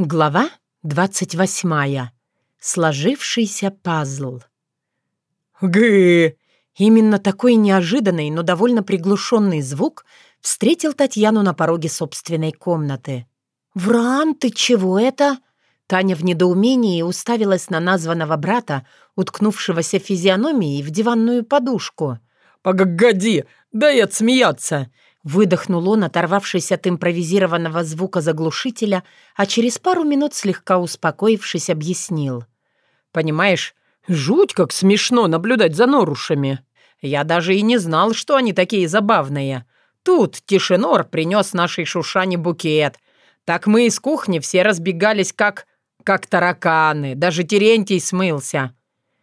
Глава 28. Сложившийся пазл. Гы! Именно такой неожиданный, но довольно приглушенный звук встретил Татьяну на пороге собственной комнаты. «Вран, ты чего это?» Таня в недоумении уставилась на названного брата, уткнувшегося физиономией в диванную подушку. «Погоди, дай отсмеяться!» Выдохнул он, оторвавшись от импровизированного звука заглушителя, а через пару минут, слегка успокоившись, объяснил. «Понимаешь, жуть как смешно наблюдать за норушами. Я даже и не знал, что они такие забавные. Тут Тишинор принес нашей Шушане букет. Так мы из кухни все разбегались, как... как тараканы. Даже Терентий смылся».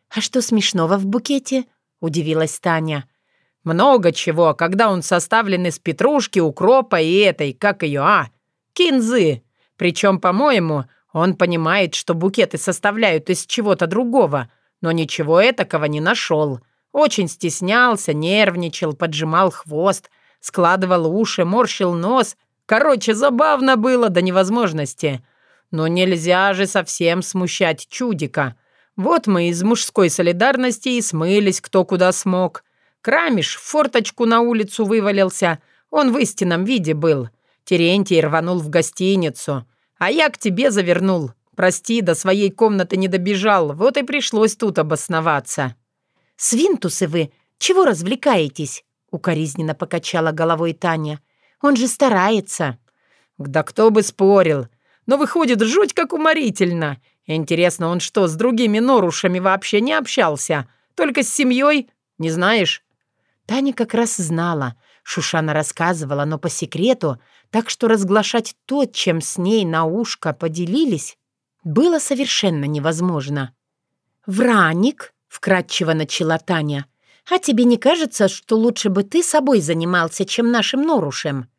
«А что смешного в букете?» — удивилась Таня. Много чего, когда он составлен из петрушки, укропа и этой, как ее, а, кинзы. Причем, по-моему, он понимает, что букеты составляют из чего-то другого, но ничего этакого не нашел. Очень стеснялся, нервничал, поджимал хвост, складывал уши, морщил нос. Короче, забавно было до невозможности. Но нельзя же совсем смущать чудика. Вот мы из мужской солидарности и смылись кто куда смог. Крамиш в форточку на улицу вывалился. Он в истинном виде был. Терентий рванул в гостиницу. А я к тебе завернул. Прости, до своей комнаты не добежал. Вот и пришлось тут обосноваться». «Свинтусы вы! Чего развлекаетесь?» Укоризненно покачала головой Таня. «Он же старается». «Да кто бы спорил. Но выходит, жуть как уморительно. Интересно, он что, с другими норушами вообще не общался? Только с семьей? Не знаешь?» Таня как раз знала. Шушана рассказывала, но по секрету, так что разглашать то, чем с ней на ушко поделились, было совершенно невозможно. «Враник», — вкратчиво начала Таня, «а тебе не кажется, что лучше бы ты собой занимался, чем нашим Норушем?»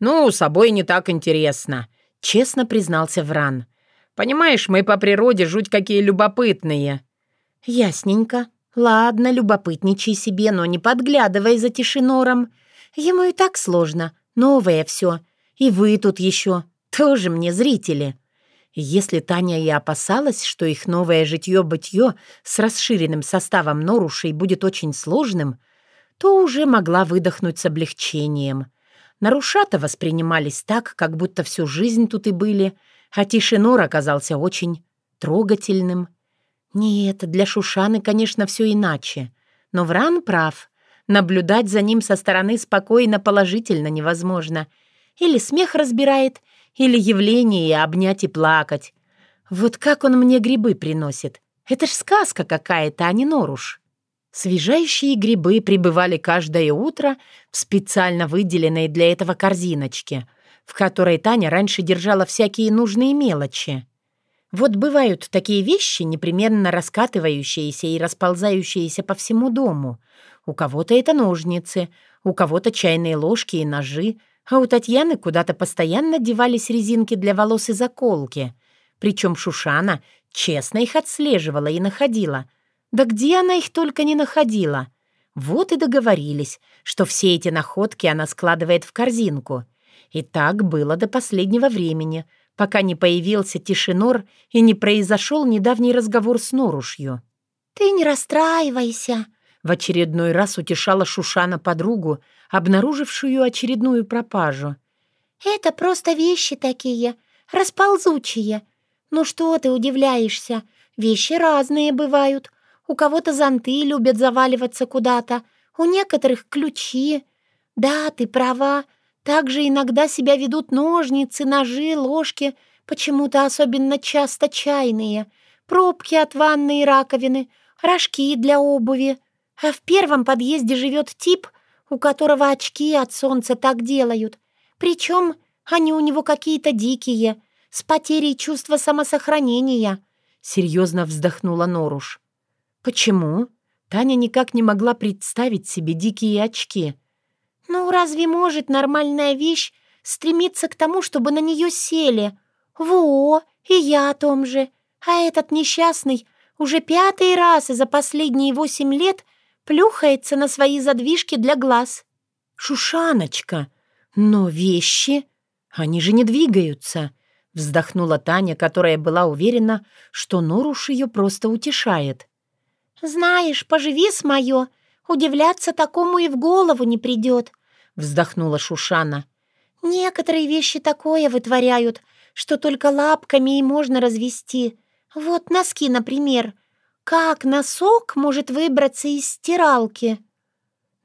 «Ну, собой не так интересно», — честно признался Вран. «Понимаешь, мы по природе жуть какие любопытные». «Ясненько. «Ладно, любопытничай себе, но не подглядывай за тишинором. Ему и так сложно. Новое все. И вы тут еще. Тоже мне зрители». Если Таня и опасалась, что их новое житье-бытье с расширенным составом норушей будет очень сложным, то уже могла выдохнуть с облегчением. Нарушата воспринимались так, как будто всю жизнь тут и были, а Тишинор оказался очень трогательным — нет, для Шушаны, конечно, все иначе. Но Вран прав. Наблюдать за ним со стороны спокойно положительно невозможно. Или смех разбирает, или явление обнять и плакать. Вот как он мне грибы приносит. Это ж сказка какая-то, а не Норуш. Свежайшие грибы прибывали каждое утро в специально выделенной для этого корзиночке, в которой Таня раньше держала всякие нужные мелочи. Вот бывают такие вещи, непременно раскатывающиеся и расползающиеся по всему дому. У кого-то это ножницы, у кого-то чайные ложки и ножи, а у Татьяны куда-то постоянно девались резинки для волос и заколки. Причем Шушана честно их отслеживала и находила. Да где она их только не находила? Вот и договорились, что все эти находки она складывает в корзинку. И так было до последнего времени — пока не появился Тишинор и не произошел недавний разговор с Норушью. «Ты не расстраивайся», — в очередной раз утешала Шушана подругу, обнаружившую очередную пропажу. «Это просто вещи такие, расползучие. Ну что ты удивляешься? Вещи разные бывают. У кого-то зонты любят заваливаться куда-то, у некоторых ключи. Да, ты права, также иногда себя ведут ножницы, ножи, ложки, почему-то особенно часто чайные, пробки от ванны и раковины, рожки для обуви. А в первом подъезде живет тип, у которого очки от солнца так делают. Причем они у него какие-то дикие, с потерей чувства самосохранения. Серьезно вздохнула Норуш. Почему? Таня никак не могла представить себе дикие очки. «Ну, разве может нормальная вещь стремиться к тому, чтобы на нее сели? Во, и я о том же. А этот несчастный уже пятый раз за последние восемь лет плюхается на свои задвижки для глаз». «Шушаночка, но вещи, они же не двигаются. Вздохнула Таня, которая была уверена, что Норуш ее просто утешает. «Знаешь, поживи с моё, удивляться такому и в голову не придет», — вздохнула Шушана. «Некоторые вещи такое вытворяют, что только лапками и можно развести. Вот носки, например. Как носок может выбраться из стиралки?»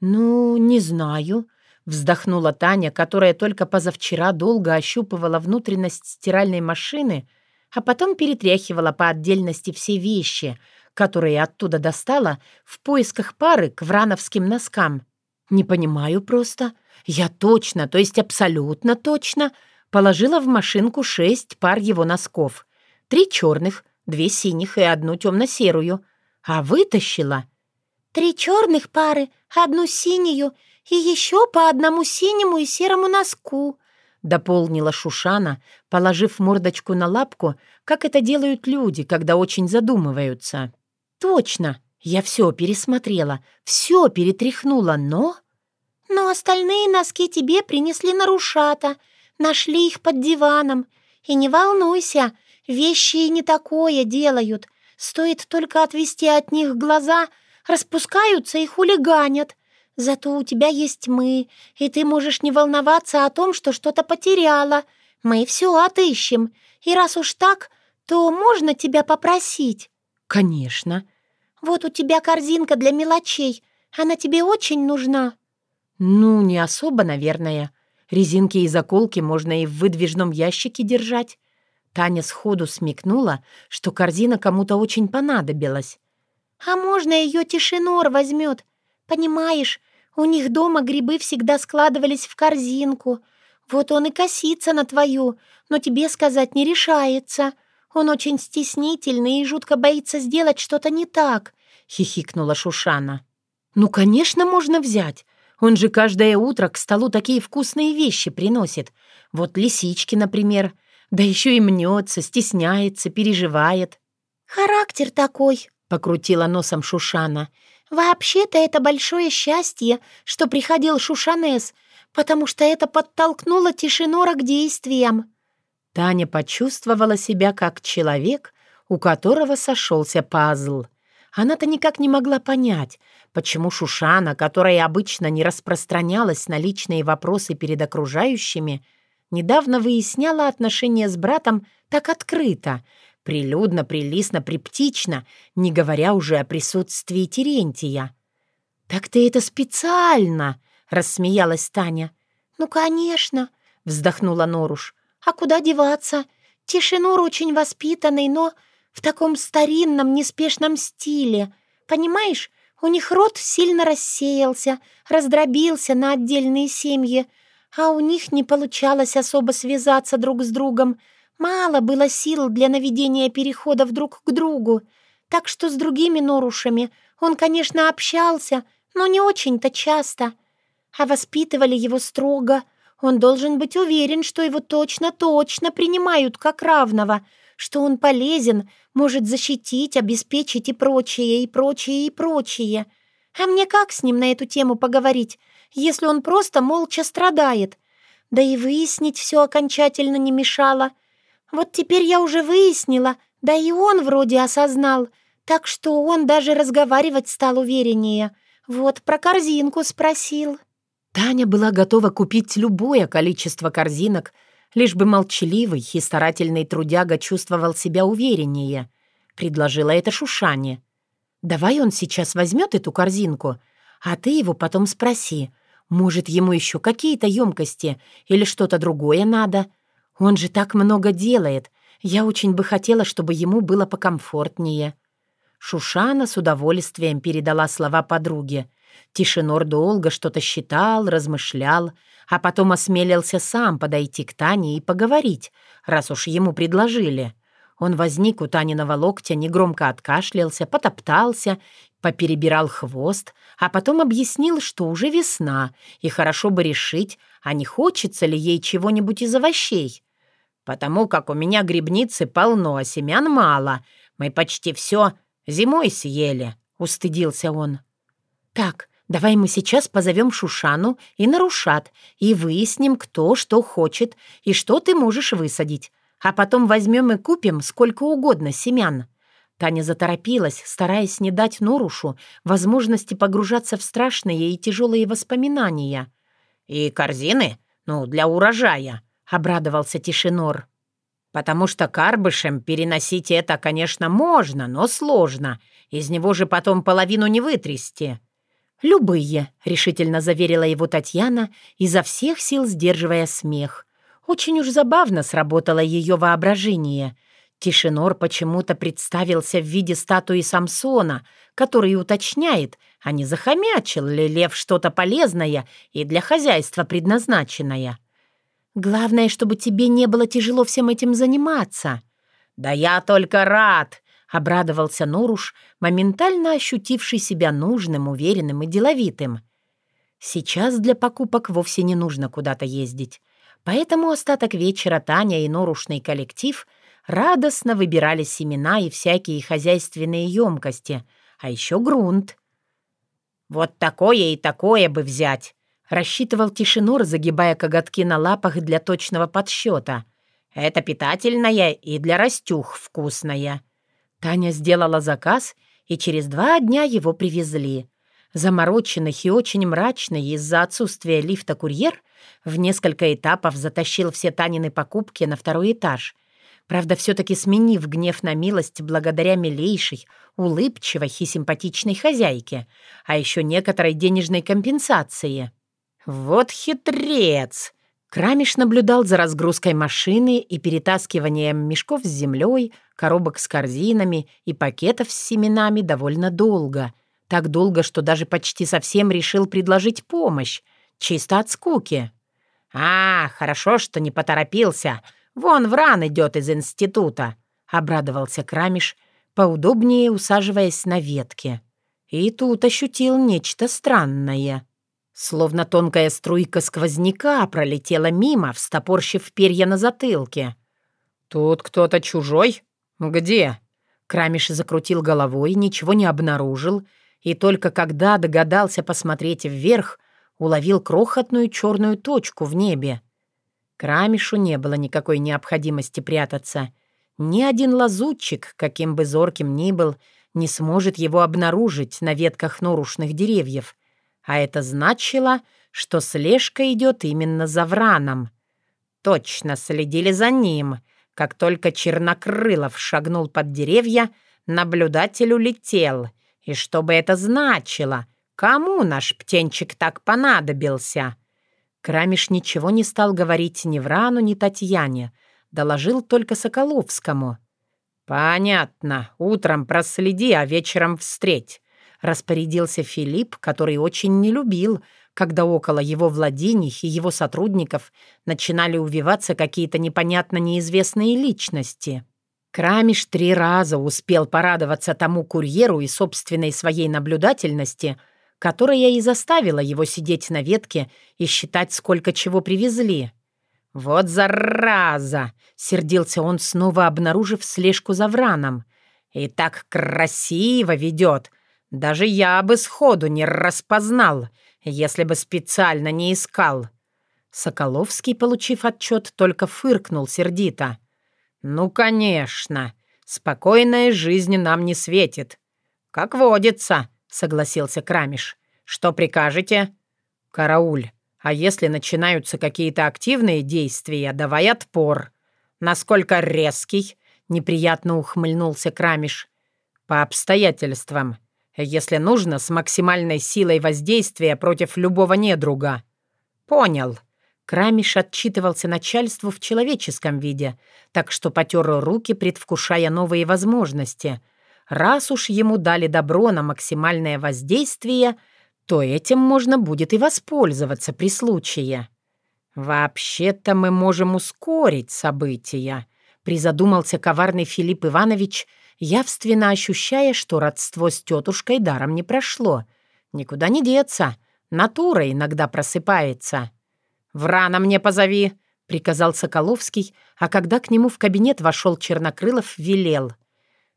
«Ну, не знаю», Вздохнула Таня, которая только позавчера долго ощупывала внутренность стиральной машины, а потом перетряхивала по отдельности все вещи, которые оттуда достала в поисках пары к врановским носкам. «Не понимаю просто. Я точно, то есть абсолютно точно, положила в машинку шесть пар его носков. Три черных, две синих и одну темно-серую. А вытащила...» «Три черных пары, одну синюю и еще по одному синему и серому носку», — дополнила Шушана, положив мордочку на лапку, как это делают люди, когда очень задумываются. «Точно, я все пересмотрела, все перетряхнула, но...» «Но остальные носки тебе принесли нарушата, нашли их под диваном. И не волнуйся, вещи и не такое делают. Стоит только отвести от них глаза, распускаются и хулиганят. Зато у тебя есть мы, и ты можешь не волноваться о том, что что-то потеряла. Мы все отыщем. И раз уж так, то можно тебя попросить?» «Конечно». «Вот у тебя корзинка для мелочей. Она тебе очень нужна». «Ну, не особо, наверное. Резинки и заколки можно и в выдвижном ящике держать». Таня сходу смекнула, что корзина кому-то очень понадобилась. «А можно ее тишинор возьмет? Понимаешь, у них дома грибы всегда складывались в корзинку. Вот он и косится на твою, но тебе сказать не решается. Он очень стеснительный и жутко боится сделать что-то не так», — хихикнула Шушана. «Ну, конечно, можно взять. Он же каждое утро к столу такие вкусные вещи приносит. Вот лисички, например. Да еще и мнется, стесняется, переживает». «Характер такой», — покрутила носом Шушана. Вообще-то это большое счастье, что приходил Шушанес, потому что это подтолкнуло Тишинора к действиям». Таня почувствовала себя как человек, у которого сошелся пазл. Она-то никак не могла понять, почему Шушана, которая обычно не распространялась на личные вопросы перед окружающими, недавно выясняла отношения с братом так открыто, Прилюдно, прилистно, приптично, не говоря уже о присутствии Терентия. «Так ты это специально!» — рассмеялась Таня. «Ну, конечно!» — вздохнула Норуш. «А куда деваться? Тишинур очень воспитанный, но в таком старинном, неспешном стиле. Понимаешь, у них род сильно рассеялся, раздробился на отдельные семьи, а у них не получалось особо связаться друг с другом — Мало было сил для наведения переходов друг к другу, так что с другими норушами он, конечно, общался, но не очень-то часто. А воспитывали его строго. Он должен быть уверен, что его точно-точно принимают как равного, что он полезен, может защитить, обеспечить и прочее, и прочее, и прочее. А мне как с ним на эту тему поговорить, если он просто молча страдает? Да и выяснить все окончательно не мешало — вот теперь я уже выяснила, да и он вроде осознал, так что он даже разговаривать стал увереннее. Вот про корзинку спросил». Таня была готова купить любое количество корзинок, лишь бы молчаливый и старательный трудяга чувствовал себя увереннее. Предложила это Шушане. «Давай он сейчас возьмет эту корзинку, а ты его потом спроси, может, ему еще какие-то емкости или что-то другое надо. Он же так много делает. Я очень бы хотела, чтобы ему было покомфортнее». Шушана с удовольствием передала слова подруге. Тишинор долго что-то считал, размышлял, а потом осмелился сам подойти к Тане и поговорить, раз уж ему предложили. Он возник у Таниного локтя, негромко откашлялся, потоптался, поперебирал хвост, а потом объяснил, что уже весна, и хорошо бы решить, а не хочется ли ей чего-нибудь из овощей. Потому как у меня грибницы полно, а семян мало. Мы почти все зимой съели», — устыдился он. «Так, давай мы сейчас позовем Шушану и Нарушат и выясним, кто что хочет и что ты можешь высадить. а потом возьмем и купим сколько угодно семян». Таня заторопилась, стараясь не дать Норушу возможности погружаться в страшные и тяжелые воспоминания. «И корзины? Ну, для урожая», — обрадовался Тишинор. «Потому что карбышем переносить это, конечно, можно, но сложно. Из него же потом половину не вытрясти». «Любые», — решительно заверила его Татьяна, изо всех сил сдерживая смех. Очень уж забавно сработало ее воображение. Тишинор почему-то представился в виде статуи Самсона, который уточняет, а не захомячил ли лев что-то полезное и для хозяйства предназначенное. «Главное, чтобы тебе не было тяжело всем этим заниматься». «Да я только рад!» — обрадовался Норуш, моментально ощутивший себя нужным, уверенным и деловитым. Сейчас для покупок вовсе не нужно куда-то ездить. Поэтому остаток вечера Таня и Норушный коллектив радостно выбирали семена и всякие хозяйственные емкости, а еще грунт. «Вот такое и такое бы взять», — рассчитывал Тишинор, загибая коготки на лапах для точного подсчета. «Это питательное и для растюх вкусное». Таня сделала заказ, и через два дня его привезли. Замороченных и очень мрачный из-за отсутствия лифта курьер в несколько этапов затащил все Танины покупки на второй этаж. Правда, все-таки сменив гнев на милость благодаря милейшей, улыбчивой и симпатичной хозяйке, а еще некоторой денежной компенсации. «Вот хитрец!» Крамиш наблюдал за разгрузкой машины и перетаскиванием мешков с землей, коробок с корзинами и пакетов с семенами довольно долго. Так долго, что даже почти совсем решил предложить помощь, чисто от скуки. «А, хорошо, что не поторопился. Вон Вран идет из института», — обрадовался Крамиш, поудобнее усаживаясь на ветке. И тут ощутил нечто странное. Словно тонкая струйка сквозняка пролетела мимо, встопорщив перья на затылке. «Тут кто-то чужой? Где?» Крамиш закрутил головой, ничего не обнаружил, и только когда догадался посмотреть вверх, уловил крохотную черную точку в небе. Крамишу не было никакой необходимости прятаться. Ни один лазутчик, каким бы зорким ни был, не сможет его обнаружить на ветках норушных деревьев — а это значило, что слежка идет именно за Враном. Точно следили за ним. Как только Чернокрылов шагнул под деревья, наблюдатель улетел. И что бы это значило? Кому наш птенчик так понадобился? Крамиш ничего не стал говорить ни Врану, ни Татьяне. Доложил только Соколовскому. «Понятно. Утром проследи, а вечером встреть распорядился Филипп, который очень не любил, когда около его владений и его сотрудников начинали увиваться какие-то непонятно неизвестные личности. Крамиш три раза успел порадоваться тому курьеру и собственной своей наблюдательности, которая и заставила его сидеть на ветке и считать, сколько чего привезли. «Вот зараза!» — сердился он, снова обнаружив слежку за Враном. «И так красиво ведет! Даже я бы сходу не распознал, если бы специально не искал». Соколовский, получив отчет, только фыркнул сердито. «Ну, конечно, спокойная жизнь нам не светит». «Как водится», — согласился Крамиш. «Что прикажете?» «Карауль, а если начинаются какие-то активные действия, давай отпор». «Насколько резкий?» — неприятно ухмыльнулся Крамиш. «По обстоятельствам. Если нужно, с максимальной силой воздействия против любого недруга». «Понял». Крамиш отчитывался начальству в человеческом виде, так что потер руки, предвкушая новые возможности. Раз уж ему дали добро на максимальное воздействие, то этим можно будет и воспользоваться при случае. «Вообще-то мы можем ускорить события», — призадумался коварный Филипп Иванович — явственно ощущая, что родство с тетушкой даром не прошло. Никуда не деться, натура иногда просыпается. «Врана мне позови», — приказал Соколовский, а когда к нему в кабинет вошел Чернокрылов, велел.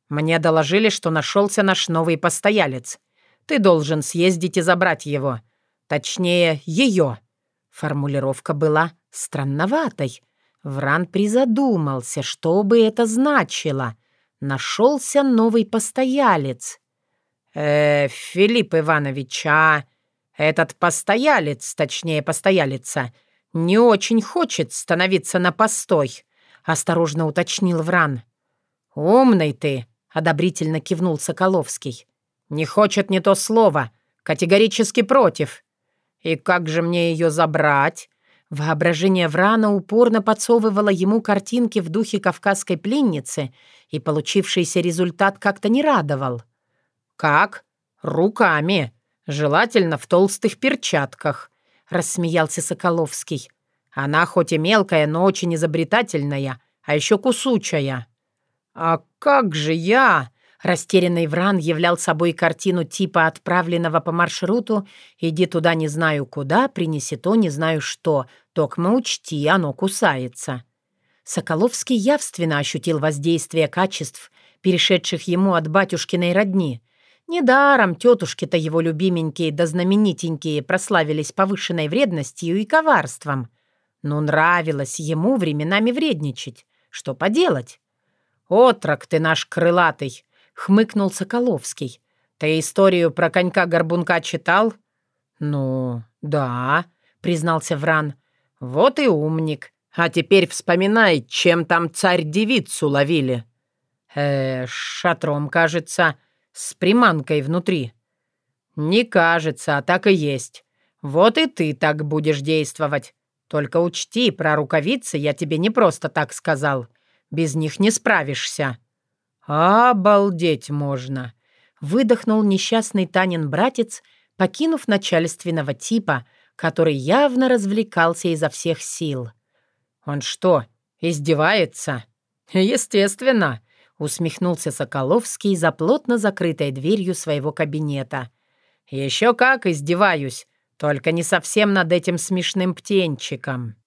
«Мне доложили, что нашелся наш новый постоялец. Ты должен съездить и забрать его. Точнее, ее». Формулировка была странноватой. Вран призадумался, что бы это значило. Нашелся новый постоялец. «Э, Филипп Иванович, а этот постоялец, точнее постоялица, не очень хочет становиться на постой», — осторожно уточнил Вран. «Умный ты», — одобрительно кивнул Соколовский. «Не хочет не то слово, категорически против. И как же мне ее забрать?» Воображение Врана упорно подсовывало ему картинки в духе кавказской пленницы, и получившийся результат как-то не радовал. «Как? Руками. Желательно в толстых перчатках», — рассмеялся Соколовский. «Она хоть и мелкая, но очень изобретательная, а еще кусучая». «А как же я?» Растерянный Вран являл собой картину типа отправленного по маршруту «Иди туда не знаю куда, принеси то не знаю что, токмо учти, оно кусается». Соколовский явственно ощутил воздействие качеств, перешедших ему от батюшкиной родни. Недаром тетушки-то его любименькие да знаменитенькие прославились повышенной вредностью и коварством. Но нравилось ему временами вредничать. Что поделать? «Отрок ты наш крылатый!» Хмыкнул Соколовский. «Ты историю про конька-горбунка читал?» «Ну, да», — признался Вран. «Вот и умник. А теперь вспоминай, чем там царь-девицу ловили». «Э, шатром, кажется, с приманкой внутри». «Не кажется, а так и есть. Вот и ты так будешь действовать. Только учти, про рукавицы я тебе не просто так сказал. Без них не справишься». «Обалдеть можно!» — выдохнул несчастный Танин братец, покинув начальственного типа, который явно развлекался изо всех сил. «Он что, издевается?» «Естественно!» — усмехнулся Соколовский за плотно закрытой дверью своего кабинета. «Еще как издеваюсь, только не совсем над этим смешным птенчиком».